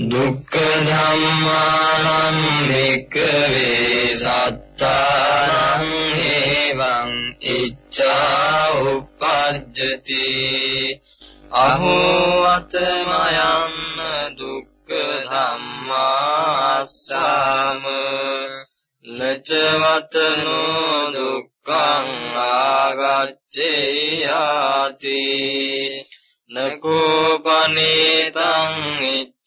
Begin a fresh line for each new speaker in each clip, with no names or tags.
දුක්ඛ ධම්මානං වික්ඛවේ සත්තානං එවං ඉච්ඡා උප්පජ්ජති අහෝ අතමයන් දුක්ඛ ධම්මාස්සම ලචවතනෝ දුක්ඛං ආගච්ඡේයාති නකෝපනේතං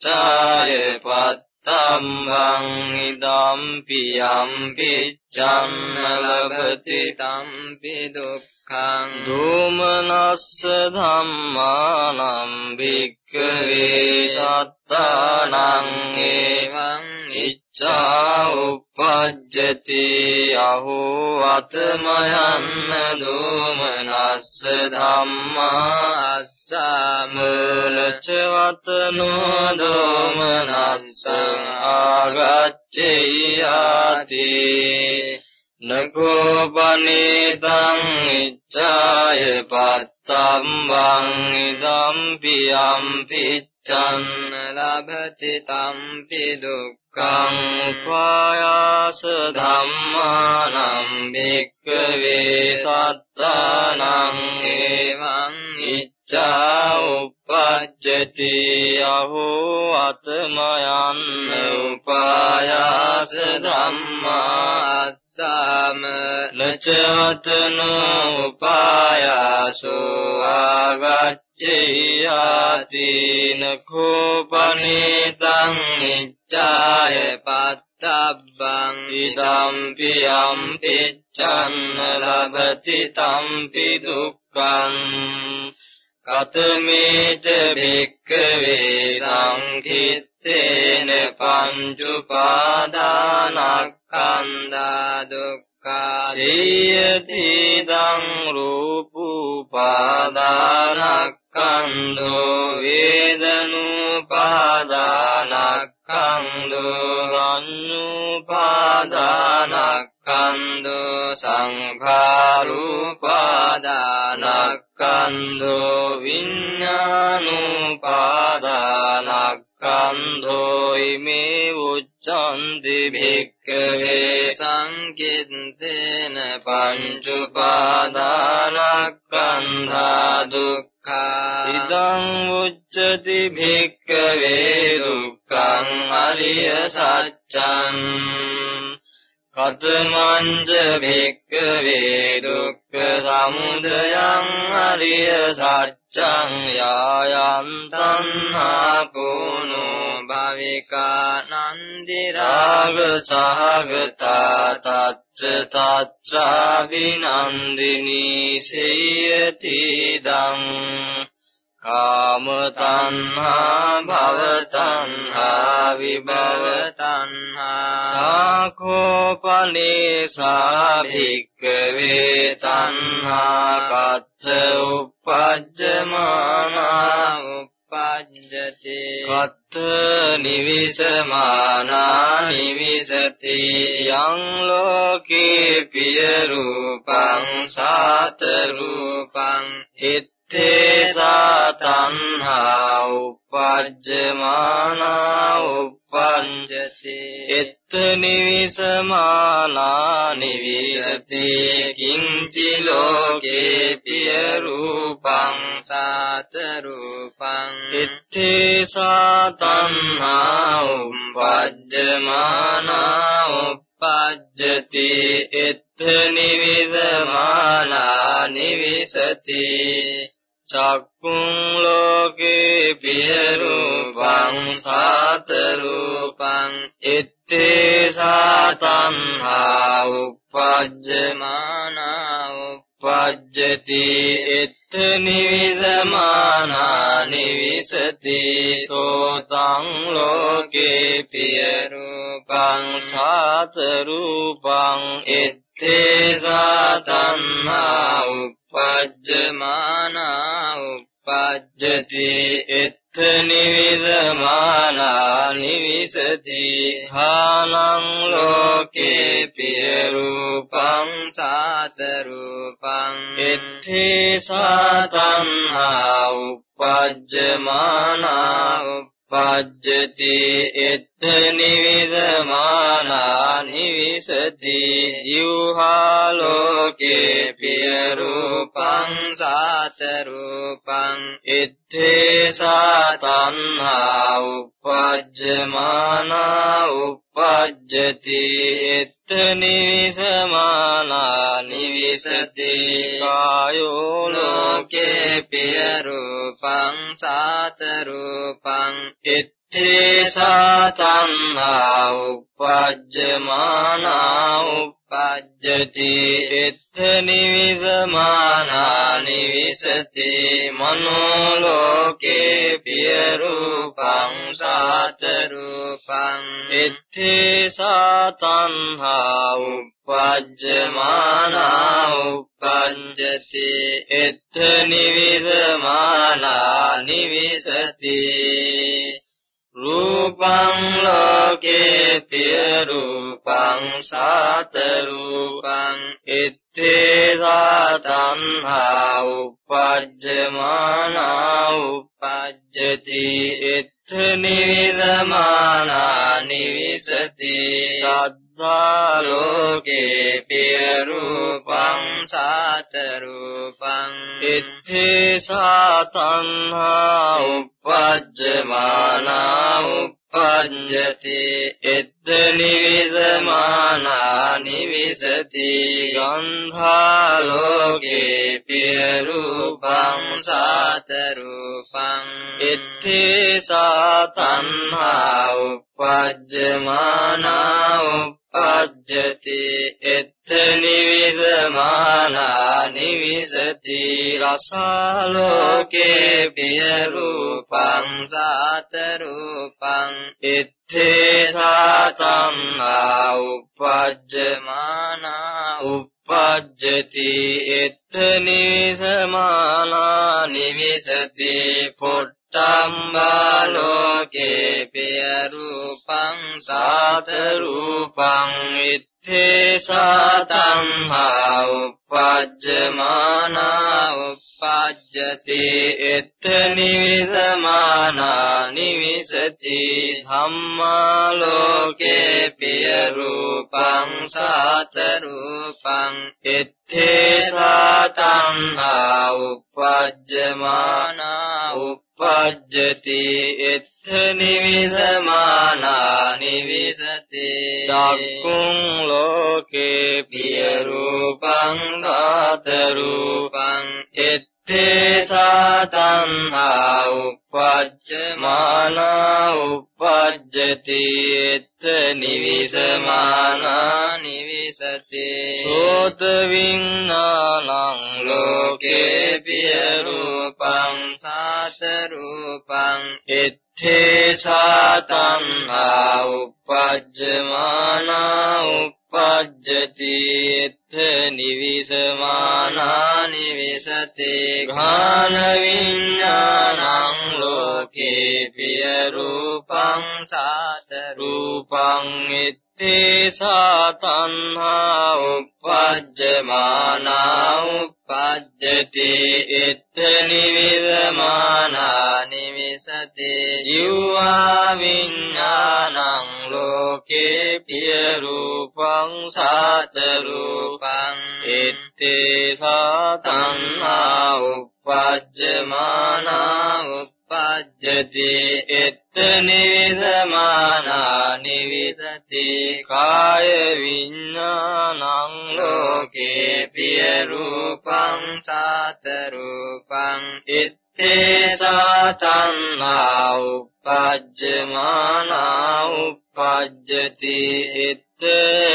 ඉච්ඡාය පත්තම්බං ඉදම්පි යම්පි චන්න ලබති තම්පි දුක්ඛං දෝමනස්ස ධම්මානම් භික්ඛවේ සත්තානං ඒවං ඉච්ඡා උපජ්ජති අහෝ අතමයන්න දෝමනස්ස ධම්මා සමලච වතනෝ දෝමනස්සං ආගච්ඡේයාති. නකෝ පනේතං ඉච්ඡාය පත්තම්බං ඉදම්පි යම්පි චන්න ලබති තම්පි දුක්ඛං උපායාස ධම්මානම් භික්ඛවේ සත්තානං ඒවං ඉච්ඡා උපජ්ජති අහෝ අතමයන් උපායාස ධම්මා අස්සම ලචවතනෝ උපායාසෝ ආගච්ඡේයාති නකෝපනේතං ඉච්ඡාය පත්තබ්බං ඉදම්පි යම්පි චන්න ලබති තම්පි දුක්ඛං කතමේච භික්ඛවේ සංකිත්තේන පංචුපාදානක්ඛන්දා දුක්ඛා සේයති දං රූපුපාදානක්ඛන්தோ වේදනුපාදානක්ඛන්தோ කන්දු සංඛාරුපාදානක්ඛන්දු විඤ්ඤාණුපාදානක්ඛන්දෝ ඉමේ උච්ඡන්ති භික්ඛවේ සංකින්තේන පංචඋපාදානක්ඛන්ධා දුක්ඛා ඉදං උච්චති භික්ඛවේ දුක්ඛං අරිය සත්‍යං කතමංච භික්ඛවේ දුක්ඛ සමුදයං අරිය සත්‍යං යායන් තණ්හා පුනෝ භවිකා නන්දි රාග සහගතා තච්ච තත්‍රා විනන්දිනී සේයති දං කාම තණ්හා භව තණ්හා විභව තණ්හා සාකෝපනේ සාභික්කවේ තණ්හා කත්ත උපජ්ජමානා උපජ්ජති කත්ත නිවිසමානා නිවිසති යං ලෝකේ පිය රූපං සාත රූපං ඉත් තේසා තණ්හා උපජ්ජමානා උප්පංජති එත්ත නිවිසමානා නිවිසති කිංචි ලෝකේ පිය රූපං සාත රූපං එත්තේසා තණ්හා උපජ්ජමානා උප්පජ්ජති එත්ත නිවිසමානා නිවිසති චක්කුං ලෝකේ පිය රූපං සාත රූපං ඉත්තේ සාතන්හා උපජ්ජමානා උපජ්ජති ඉත්ත නිවිසමානා නිවිසති සෝතං ලෝකේ පිය රූපං සාත රූපං ඉත්තේ සාතන්හා උපජ්ජමානා උපජ්ජති එත්ත නිවිදමානා නිවිසති හානං ලෝකේ පිය රූපං සාත රූපං එත්තේ සාතන්හා උපජ්ජමානා උප්පජ්ජති එත්ත නිවිදමානා නිවිසති ජීවහා ලෝකේ පිය රූපං සාත රූපං ඉත්තේ සාතන්හා උපජ්ජමානා උපජ්ජති එත්ත නිවිසමානා නිවිසති කායෝ ලෝකේ පිය රූපං සාත රූපං ඉත්තේ සාතන්හා උපජ්ජමානා උපජ්ජති එත්ත නිවිසමානා නිවිසති මනෝ ලෝකේ පිය රූපං සාත රූපං ඉත්තේ සාතන්හා උපජ්ජමානා උපජ්ජති එත්ත නිවිසමානා නිවිසති රූපං ලෝකේ පිය රූපං සාත රූපං ඉත්තේ සාතන්හා උපජ්ජමානා උපජ්ජති ඉත්ත නිවිසමානා නිවිසති සද්ධා ලෝකේ පිය රූපං සාත රූපං ඉත්තේ සාතන්හා උපජ්ජමානා උපජ්ජති එද්ද නිවිසමානා නිවිසති ගන්ධා ලෝකේ පිය රූපං සාත රූපං ඉත්තේ සාතන්හා උපජ්ජමානා උපජ්ජති එත්ත නිවිසමානා නිවිසති. රසාලෝකේ පිය රූපං සාත රූපං ඉත්තේ සාතන්හා උපජ්ජමානා උපජ්ජති. එත්ත නිවිසමානා නිවිසති. පොට්ට තම්බාලෝකේ පිය රූපං සාත රූපං ඉත්තේ සාතම්හා උපජ්ජමානා උපජ්ජති එත්ත නිවිසමානා නිවිසති ධම්මා ලෝකේ පිය රූපං සාත රූපං ඉත්තේ සාතම්හා උපජ්ජමානා උපජ්ජති එත්ත නිවිසමානා නිවිසති. චක්කුං ලෝකේ පිය රූපං සාත රූපං එත්තේ සාතන්හා උපජ්ජමානා උපජ්ජති එත්ත නිවිසමානා නිවිසති සෝත විඤ්ඤාණං ලෝකේ පිය රූපං සාත රූපං එත්තේ සාතන්හා උපජ්ජමානා උපජ්ජති එත්ත නිවිසමානා නිවිසති ඝාන විඤ්ඤාණං ලෝකේ පිය රූපං සාත රූපං එත්තේ සාතන්හා උපජ්ජමානා උපජ්ජති එත්ත නිවිසමානා නිවිසති ජීවා විඤ්ඤාණං ලෝකේ පිය රූපං සාත රූපං එත්තේ සාතන්හා උපජ්ජමානා උපජ්ජති එත්ත නිවිසමානා නිවිසති කාය විඤ්ඤාණං ලෝකේ පිය රූපං සාත රූපං ඉත්තේ සාතන්හා උපජ්ජමානා උපජ්ජති ඉත්ත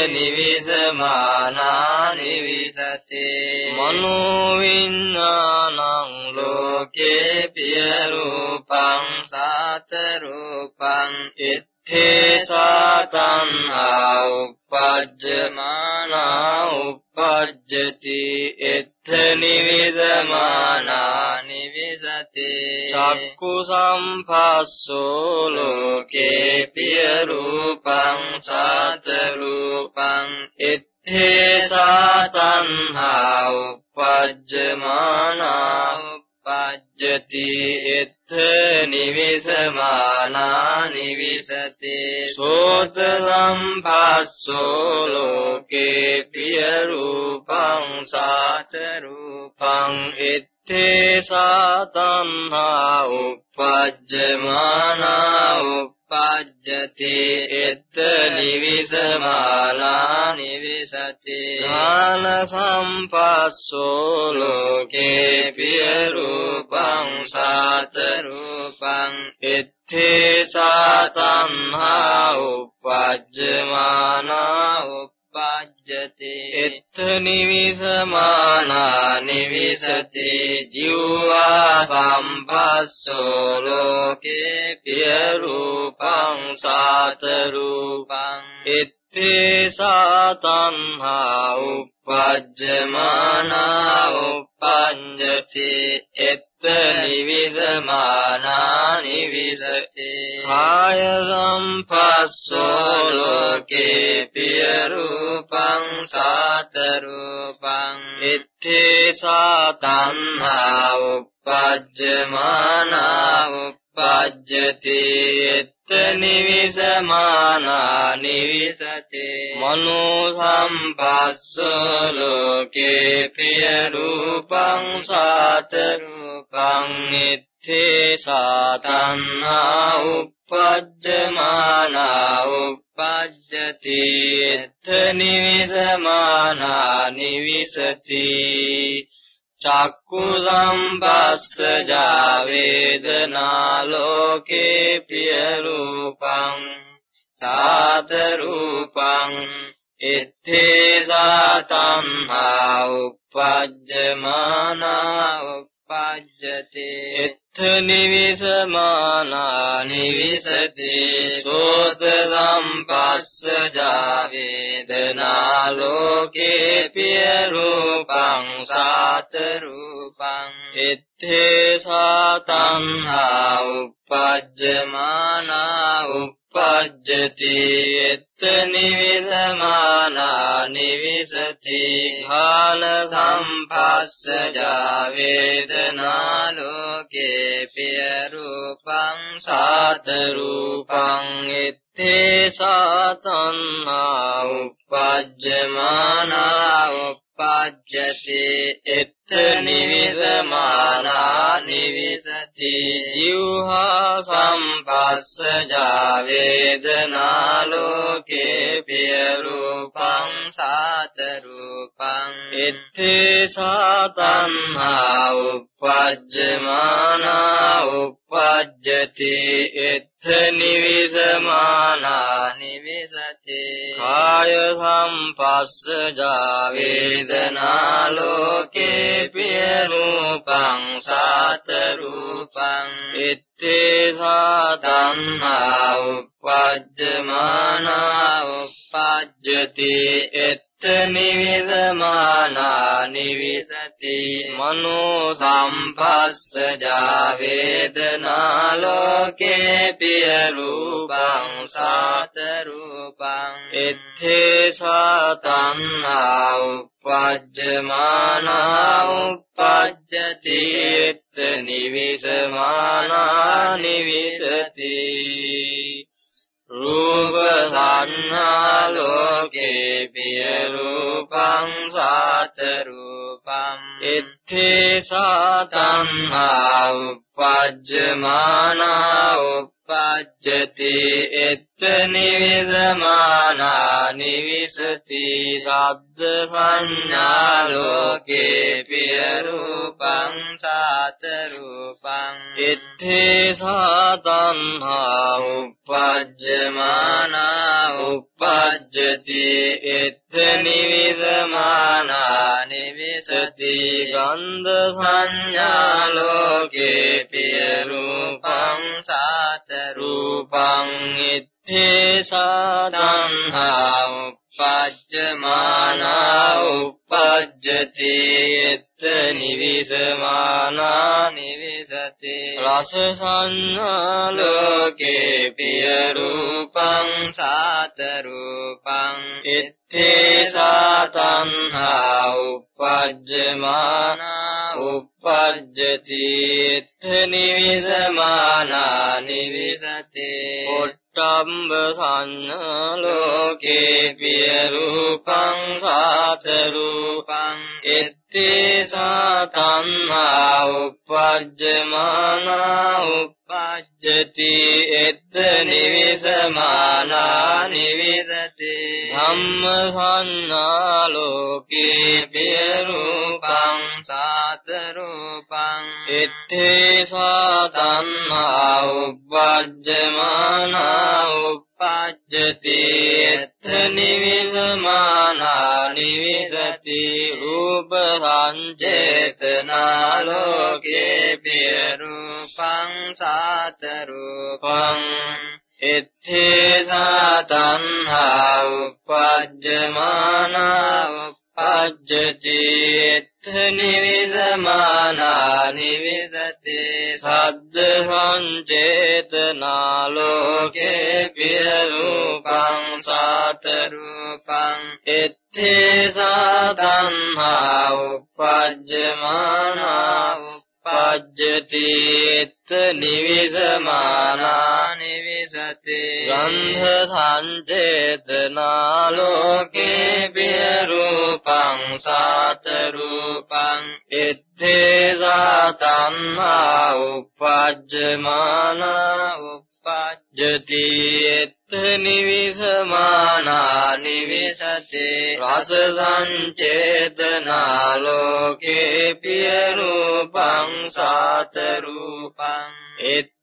නිවිසමානා නිවිසති. මනෝ විඤ්ඤාණං ලෝකේ පිය රූපං සාත රූපං ඉත්තේ සාතන්හා උපජ්ජමානා උපජ්ජති එත්ත නිවිසමානා නිවිසති චක්කු සම්පස්සෝ ලෝකේ පිය රූපං සාත රූපං ඉත්තේ සාතන්හා උපජ්ජමානා උපජ්ජති එත්ත නිවිසමානා නිවිසති සෝත සම්පස්සෝ ලෝකේ පිය රූපං සාත රූපං ඉත්තේ සාතන්හා උපජ්ජමානා උපජ්ජති එත් නිවිසමාලා නිවිසති ඥාන සම්පස්සෝ ලෝකේ පිය රූපං සාත රූපං. ඉත්තේ සාතන්හා උපජ්ජමානා උපජ්ජති එත් නිවිසමානා නිවිසති. ජීවා සම්පස්සෝ ලෝකේ පිය රූපං සාත රූපං ඉත්තේ සාතන්හා උපජ්ජමානා උපඤ්ජති එත් නිවිසමානා නිවිසති කාය සම්පස්සෝ ලෝකේ පිය රූපං සාත රූපං ඉත්තේ සාතන්හා උපජ්ජමානා උපජ්ජති නිවිසමානා නිවිසති. මනෝ සම්පස්සෝ ලෝකේ පිය රූපං සාත රූපං ඉත්තේ සාතන්නා උපජ්ජමානා උපජ්ජති එත් නිවිසමානා නිවිසති. චක්කු සම්පස්සජා වේදනා ලෝකේ ප්‍රිය රූපං සාත රූපං ඉත්තේ සාතම්හා උපජ්ජමානා උපජ්ජති ඉත්ත නිවිසමානා නිවිසති සෝත සම්පස්සජා වේදනා ලෝකේ පිය රූපං සාත රූපං ඉත්තේ සාතංහා උපජ්ජමානා උපජ්ජති එත්ත නිවිසමානා නිවිසති හාන සම්පස්සජා වේදනා ලෝකේ පිය රූපං සාත රූපං ඉත්තේ සාතන්නා උපජ්ජමානා උපජ්ජති එත්ත නිවිසමානා නිවිසති ජීවහා සම්පස්සජා වේදනා ලෝකේ පිය රූපං සාත රූපං ඉත්තේ සාතන්හා උපජ්ජමානා උපජ්ජති එත්ත නිවිසමානා නිවිසති කාය සම්පස්සජා වේදනා ලෝකේ පිය රූපං සාත රූපං ඉත්තේ සාතන්හා උපජ්ජමානා උපජ්ජති එත් නිවිදමානා නිවිසති මනෝ සම්පස්සජා වේදනා ලෝකේ පිය රූපං සාත රූපං ඉත්තේ සාතන්නා උපජ්ජමානා උපජ්ජති එත් නිවිසමානා නිවිසති රූප සංහා ලෝකේ පිය රූපං සාත රූපං ඉත්තේ සාතංහා උපජ්ජමානා උපජ්ජති එත් නිවිදමානා නිවිසති සද්ද සංඥා ලෝකේ පිය රූපං සාත රූපං ඉත්තේ සාතංහා උපජ්ජමානා උපජ්ජති එත් නිවිදමානා නිවිසති ගන්ධ සංඥා ලෝකේ පිය රූපං සාත රූපං ඉත්තේ සාතංහා උපජ්ජමානා උපජ්ජති එත් නිවිසමානා නිවිසති රස සංඥා ලෝකේ පිය රූපං සාත රූපං ඉත්තේ සාතංහා උපජ්ජමානා උප්පජ්ජති එත්ත නිවිසමානා නිවිසති පොට්ටම්බ සංඥා ලෝකේ පිය රූපං සාත රූපං එත්තේ සාතන්හා උප්පජ්ජමානා උප්පජ්ජති එත්ත නිවිසමානා නිවිසති ධම්ම සංඥා ලෝකේ පිය රූපං සාත රූපං එත්තේ සාතන්හා උප්පජ්ජමානා උප්පජ්ජති එත්ත නිවිසමානා නිවිසති රූප සංචේතනා ලෝකේ පිය රූපං සාත රූපං එත්තේ සාතන්හා උපජ්ජමානා උපජ්ජති එත්ත නිවිදමානා නිවිදති සද්ද සංචේතනා ලෝකේ පිය රූපං සාත රූපං එත්තේ සාතන්හා උපජ්ජමානා උපජ්ජති එත්ත නිවිසමානා නිවිසති ගන්ධ සංචේතනා ලෝකේ පිය රූපං සාත රූපං එත්තේ සාතන්හා උපජ්ජමානා උපජ්ජති එත්ත නිවිසමානා නිවිසති රස සංචේතනා ලෝකේ පිය රූපං සාත රූපං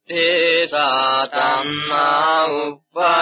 එත්තේ සාතන්නා උපජ්ජමානා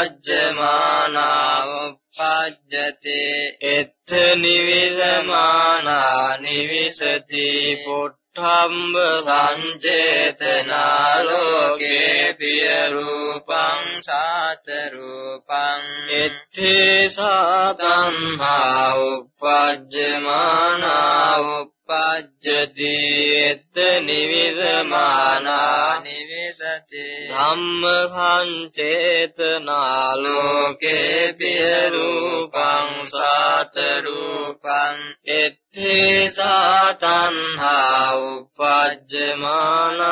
උපජ්ජති එත්ත නිවිසමානා නිවිසති පොට්ට ධම්ම සංචේතනා ලෝකේ පිය රූපං සාත රූපං එත්තේ සාතම්හා උපජ්ජමානා උපජ්ජති එත්ත නිවිසමානා නිවිසති. ධම්ම සංචේතනා ලෝකේ පිය රූපං සාත රූපං එත්ත තේ සාතන්හා උපජ්ජමානා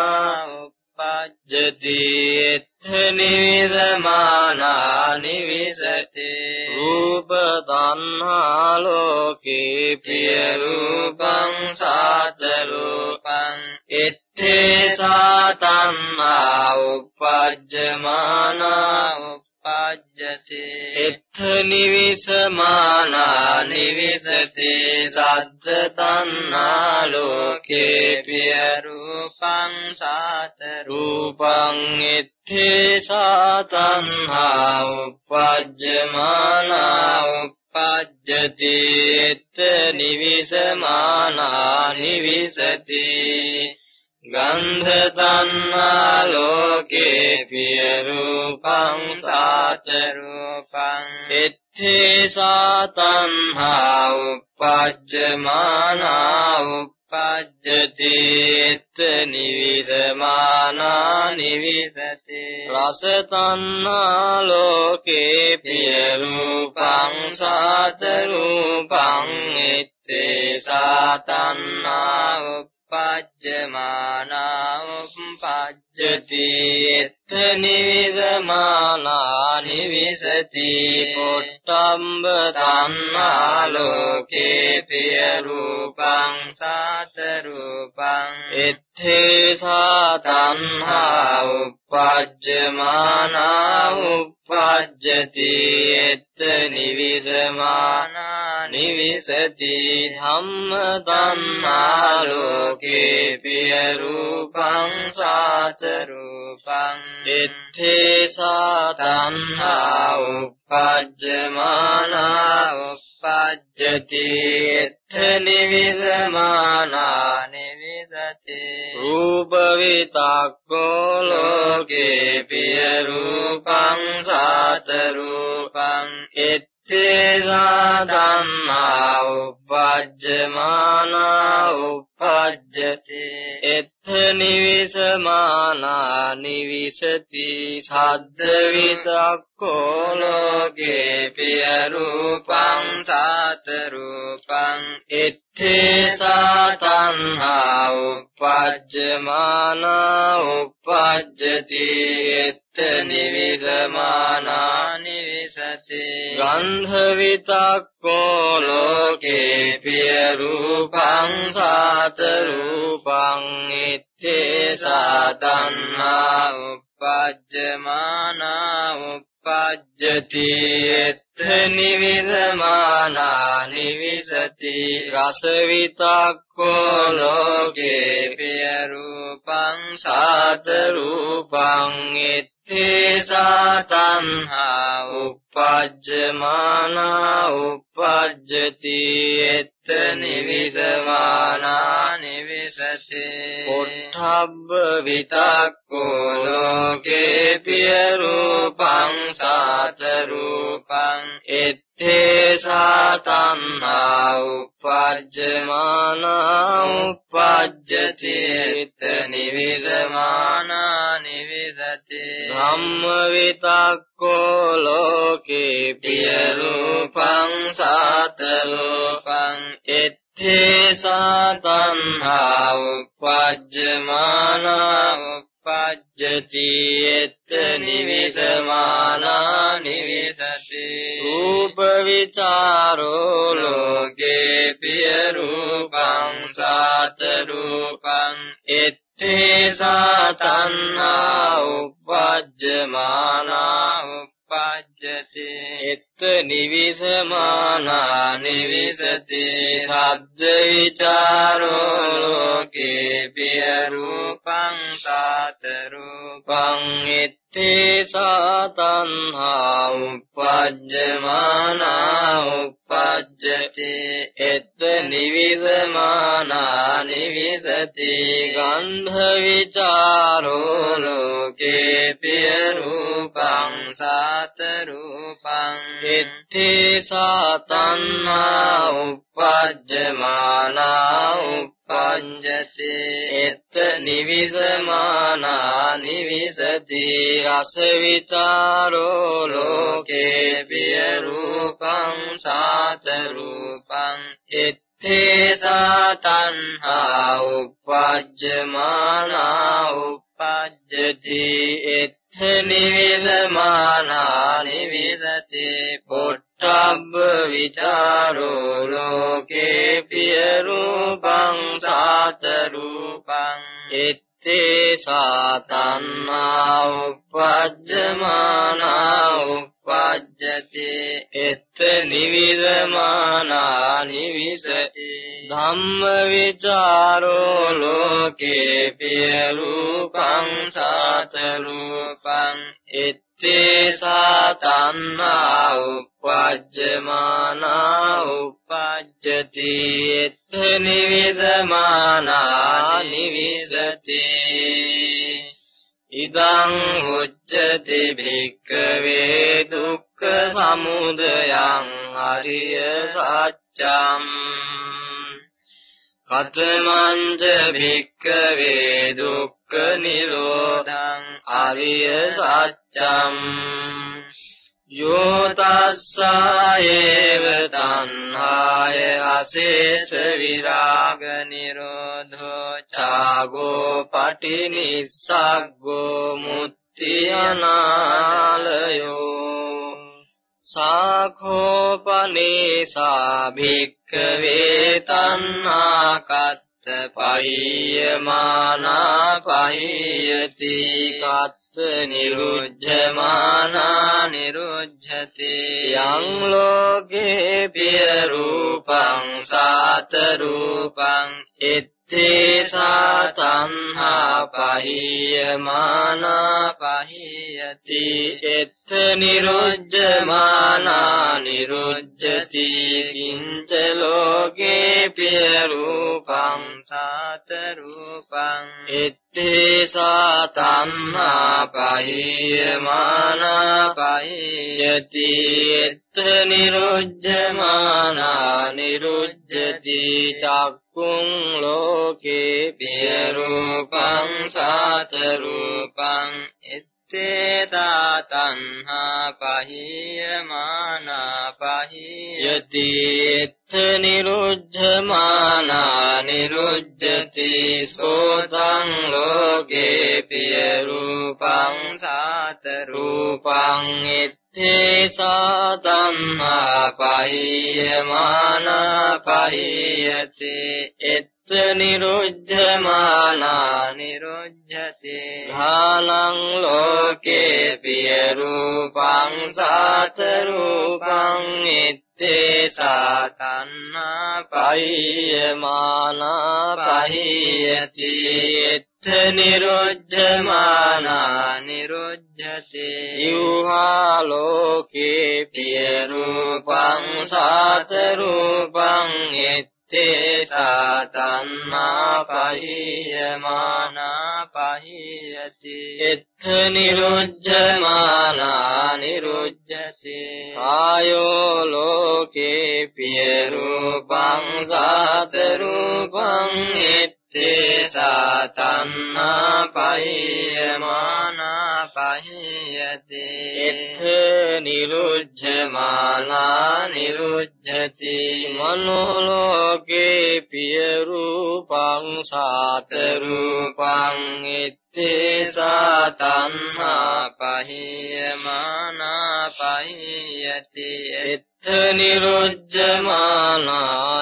උපජ්ජති එත්ත නිවිසමානා නිවිසති රූප තණ්හා ලෝකේ පිය රූපං සාත රූපං. එත්තේ සාතන්හා උපජ්ජමානා පජ්ජති එත්ථ නිවිසමානා නිවිසති සද්ද තණ්හා ලෝකේ පිය රූපං සාත රූපං එත්තේ සාතන්හා උපජ්ජමානා උපජ්ජති එත්ථ නිවිසමානා නිවිසති ගන්ධ තණ්හා ලෝකේ පිය රූපං සාත රූපං එත්තේ සාතන්හා උපජ්ජමානා උපජ්ජති එත්ත නිවිසමානා නිවිසති රස තණ්හා ලෝකේ පිය රූපං සාත රූපං එත්තේ සාතන්හා පජ්ජමානා උප්පජ්ජති. එත්ත නිවිසමානා නිවිසති. පොට්ටම්බ තණ්හා ලෝකේ පිය රූපං සාත රූපං එත්තේ සාතන්හා උපජ්ජමානා උප්පජ්ජති. එත්ත නිවිසමානා නිවිසති ධම්ම තණ්හා ලෝකේ පිය රූපං සාත රූපං එත්තේ සාතන්හා උපජ්ජමානා උපජ්ජති එත්ත නිවිසමානා නිවිසති රූප විතක්කෝ ලෝකේ පිය රූපං සාත රූපං එත් තේසාදන්නා උපජ්ජමානා උපජ්ජති. එත්ත නිවිසමානා නිවිසති. සද්ද විතක්කෝ ලෝකේ පිය රූපං සාත රූපං ඉත්තේ සාතන්හා උපජ්ජමානා උපජ්ජති. එත්ත නිවිසමානා නිවිසති ගන්ධ විතක්කෝ ලෝකේ පිය රූපං සාත රූපං ඉත්තේ සාතන්හා උපජ්ජමානා උපජ්ජති. එත්ත නිවිදමානා නිවිසති. රසවිතක්කෝ ලෝකේ පිය රූපං සාත රූපං ඉත්තේ සාතන්හා උපජ්ජමානා උපජ්ජති එත්ත නිවිසමානා නිවිසති. පොට්ටබ්බ විතක්කෝ ලෝකේ පිය රූපං සාත රූපං එත්තේ සාතන්හා උපජ්ජමානා උපජ්ජති එත්ත නිවිසමානා නිවිසති ධම්ම විතක්කෝ ලෝකේ පිය රූපං සාත රූපං එත්තේ සාතන්හා උපජ්ජමානා උපජ්ජති එත්ත නිවිසමානා නිවිසති රූප විචාරෝ ලෝකේ පිය රූපං සාත රූපං. එත්තේ සාතන්හා උපජ්ජමානා උපජ්ජති එත්ත නිවිසමානා නිවිසති සද්ද විචාරෝ ලෝකේ පිය රූපං සාත රූපං එත්තේ සාතන්හා උපජ්ජමානා උපජ්ජති එත්ත නිවිසමානා නිවිසති ගන්ධ විචාරෝ ලෝකේ පිය රූපං සාත රූපං එත්තේ සාතන්හා උපජ්ජමානා උපජ්ජති එත්ත නිවිසමානා නිවිසති රස විචාරෝ ලෝකේ පිය රූපං සාත රූපං එත්තේ සාතන්හා උපජ්ජමානා උපජ්ජති එත්ත නිවිසමානා නිවිසති පොට්ටබ්බ විචාරෝ ලෝකේ පිය රූපං සාත රූපං එත්තේ සාතන්නා උපජ්ජමානා උපජ්ජති එත්ත නිවිදමානා නිවිසති. ධම්ම විචාරෝ ලෝකේ පිය රූපං සාත රූපං එත්තේ සාතන්නා උපජ්ජමානා උපජ්ජති එත්ත නිවිදමානා නිවිසති. ඉදං උච්චති භික්කවේ දුක්ඛ සමුදයං අරිය සත්‍යං කතමංච භික්කවේ දුක්ඛ නිරෝධං අරිය සත්‍යං යෝ තස්සායේව තණ්හාය අශේෂ විරාග නිරෝධෝ චාගෝ පටිනිස්සග්ගෝ මුත්‍ති අනාලයෝ සාඛෝපනේසා භික්ඛවේ තණ්හා කත්ත පහියමානා පහියති කත්ත නිරුද්ධමානා නිරුද්ධති යං ලෝකේ පිය රූපං සාත රූපං එත්තේ සාතන්හා පහියමානා පහියති එත්ත නිරුද්ධමානා නිරුද්ධති කිංච ලෝකේ පිය රූපං සාත රූපං එත්තේ සාතන්හා පහියමානා පහියති එත්ත නිරුද්ධමානා නිරුද්ධති චක් චක්කුං ලෝකේ පිය රූපං සාත රූපං තේතා තණ්හා පහියමානා පහියති එත්ත නිරුද්ධමානා නිරුද්ධති සෝතං ලෝකේ පිය රූපං සාත රූපං එත්තේ සාතම්මා පහියමානා පහියති එත් නිරුද්ධමානා නිරුද්ධති ධානං ලෝකේ පිය රූපං සාත රූපං ඉත්තේ සාතන්නා පහියමානා පහියති ඉත්ත නිරුද්ධමානා නිරුද්ධති ජීවහා ලෝකේ පිය රූපං සාත රූපං ඉත්ත තේ සාතම්මා පහියමානා පහියති එත්ථ නිරුද්ධමානා නිරුද්ධති ආයෝ ලෝකේ පිය රූපං සාත රූපං එත්තේ සාතම්මා පහියමානා පහියති එත්ථ නිරුද්ධමානා නිරුද්ධති මනෝලෝ ලෝකේ පිය රූපං සාත රූපං ඉත්තේ සාතන්හා පහියමානා පහියති එත්ත නිරුද්ධමානා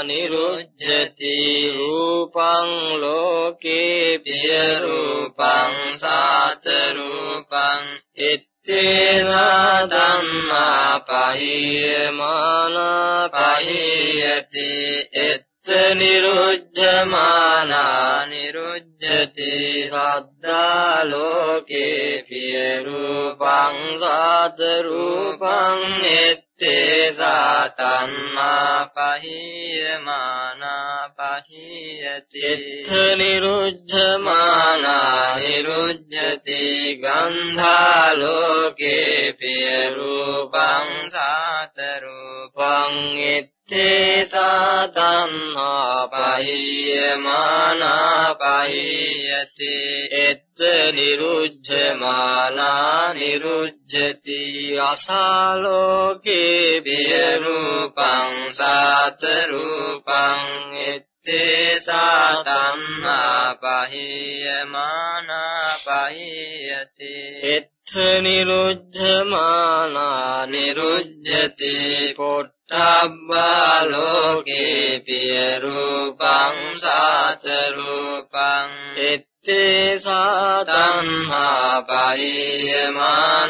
නිරුද්ධති රූපං ලෝකේ පිය රූපං සාත රූපං තේනා ධම්මා පහියමානා පහියති එත් නිරුද්ධමානා නිරුද්ධති සද්දා ලෝකේ පිය රූපං සාත රූපං එත්තේ සාතම්මා පහියමානා පහියති එත්ත නිරුද්ධමානා නිරුද්ධති ගන්ධා ලෝකේ පිය රූපං සාත රූපං එත් තේසා තණ්හා පහියමානා පහියති එත්ත නිරුද්ධමානා නිරුද්ධති අසාලෝකේ බිය රූපං සාත රූපං තේසා තණ්හා පහියමානා පහියති එත්ත නිරුද්ධමානා නිරුද්ධති පොට්ට තබ්බා ලෝකේ පිය රූපං සාත රූපං එත්තේ සාතම්හා පහියමානා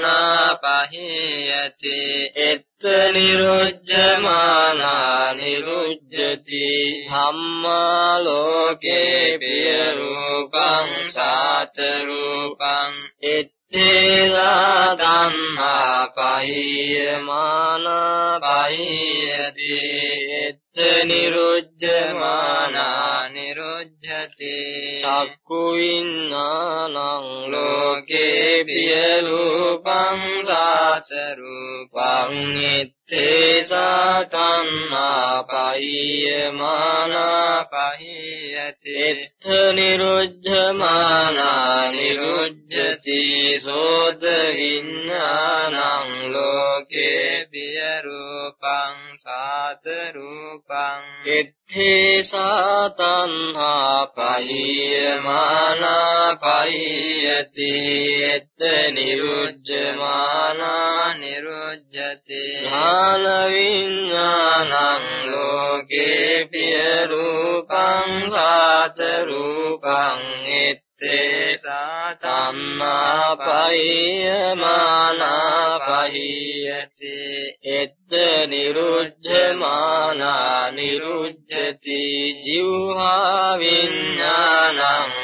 පහියති එත්ත නිරුද්ධමානා නිරුද්ධති ධම්මා ලෝකේ පිය රූපං සාත රූපං එත් තේලා ධම්මා පහියමානා පහියති එත්ත නිරුද්ධමානා නිරුද්ධති චක්කු විඤ්ඤාණං ලෝකේ පිය රූපං සාත රූපං තේසා තණ්හා පහියමානා පහියති. එත්ථ නිරුද්ධමානා නිරුද්ධති සෝත විඤ්ඤාණං ලෝකේ පිය රූපං සාත රූපං එත්තේසා තණ්හා පහියමානා පහියති එත්ත නිරුද්ධමානා නිරුද්ධති ඥාන විඥානං ලෝකේ පිය රූපං සාත රූපං එත්තේ තම්මා පහියමානා පහියති। එත්ත නිරුද්ධමානා නිරුද්ධති। ජීවහා විඥානං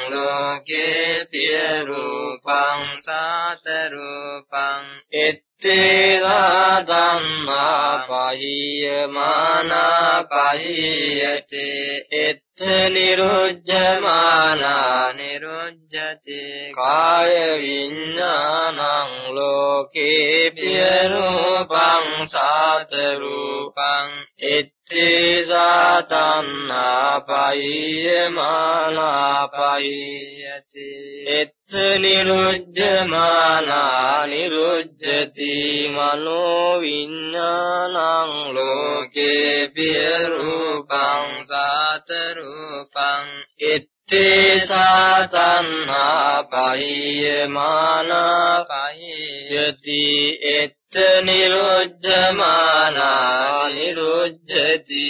ලෝකේ පිය රූපං සාත රූපං එත් තේරා ධම්මා පහියමානා පහියති එත්ත නිරුද්ධමානා නිරුද්ධති කාය විඤ්ඤාණං ලෝකේ පිය රූපං සාත රූපං එත් තේසා තණ්හා පයියමානා පයියති එත් නිරුජ්ජමානා නිරුජ්ජති මනෝ විඥානං ලෝකේ පිය රූපං සාත රූපං. තේසා තණ්හා පහියමානා පහියති එත්ත නිරුද්ධමානා නිරුද්ධති